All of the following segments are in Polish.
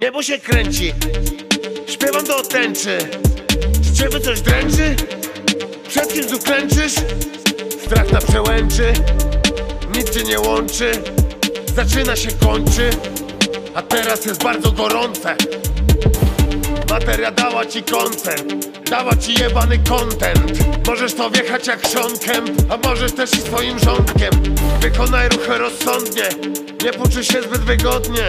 Niebo się kręci, śpiewam do tęczy. Z ciebie coś dręczy? Przed kim tu klęczysz? Strach na przełęczy, nic cię nie łączy. Zaczyna się, kończy, a teraz jest bardzo gorące. Materia dała ci koncert, dała ci jebany content. Możesz to wjechać jak szonkiem, a możesz też i swoim rządkiem Wykonaj ruchy rozsądnie, nie poczuj się zbyt wygodnie.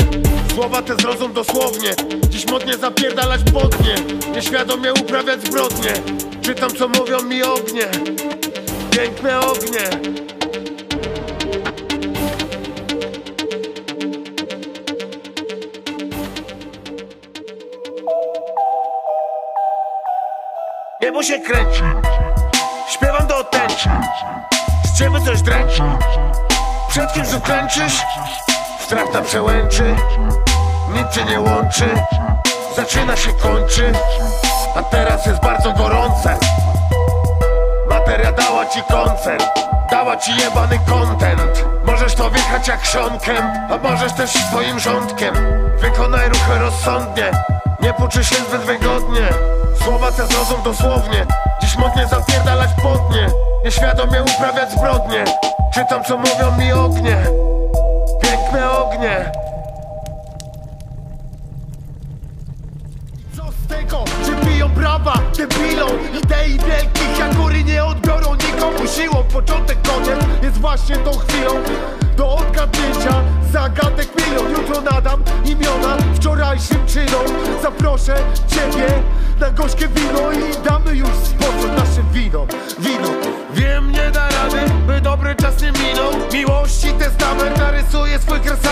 Słowa te zrozum dosłownie, dziś modnie zapierdalać podnie. Nieświadomie uprawiać zbrodnie, czytam co mówią mi ognie. Piękne ognie. Niebo się kręci. Śpiewam do tęczy Z ciebie coś dręczy. Przed kim tu klęczysz? Strach na przełęczy Nic cię nie łączy Zaczyna się, kończy A teraz jest bardzo gorące. Materia dała ci koncert Dała ci jebany content. Możesz to wjechać jak szonkiem A możesz też swoim rządkiem. Wykonaj ruchy rozsądnie Nie poczuj się zbyt wygodnie. Słowa te zrozum dosłownie Dziś modnie zapierdalać podnie Nieświadomie uprawiać zbrodnie Czytam co mówią mi ognie Ognie Co z tego, że biją brawa debilom Idei wielkich? Jak góry nie odbiorą nikomu siłą. Początek, koniec jest właśnie tą chwilą. Do odgadnięcia zagadek milion. Jutro nadam imiona wczorajszym czynom. Zaproszę ciebie na gorzkie wino I damy już spokój naszym winom. Wino. Wiem nie da rady, by dobry czas nie minął. Miłości testament narysuję swój I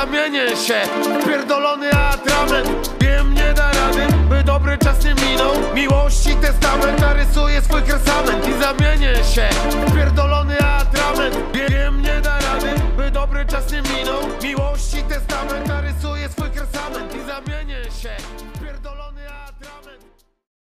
zamienię się. Pierdolony atrament Wiem nie da rady, by dobry czas nie minął. Miłości testament narysuję swój kresament I zamienię się. Pierdolony atrament Wiem nie da rady, by dobry czas nie minął. Miłości testament narysuję swój kresament I zamienię się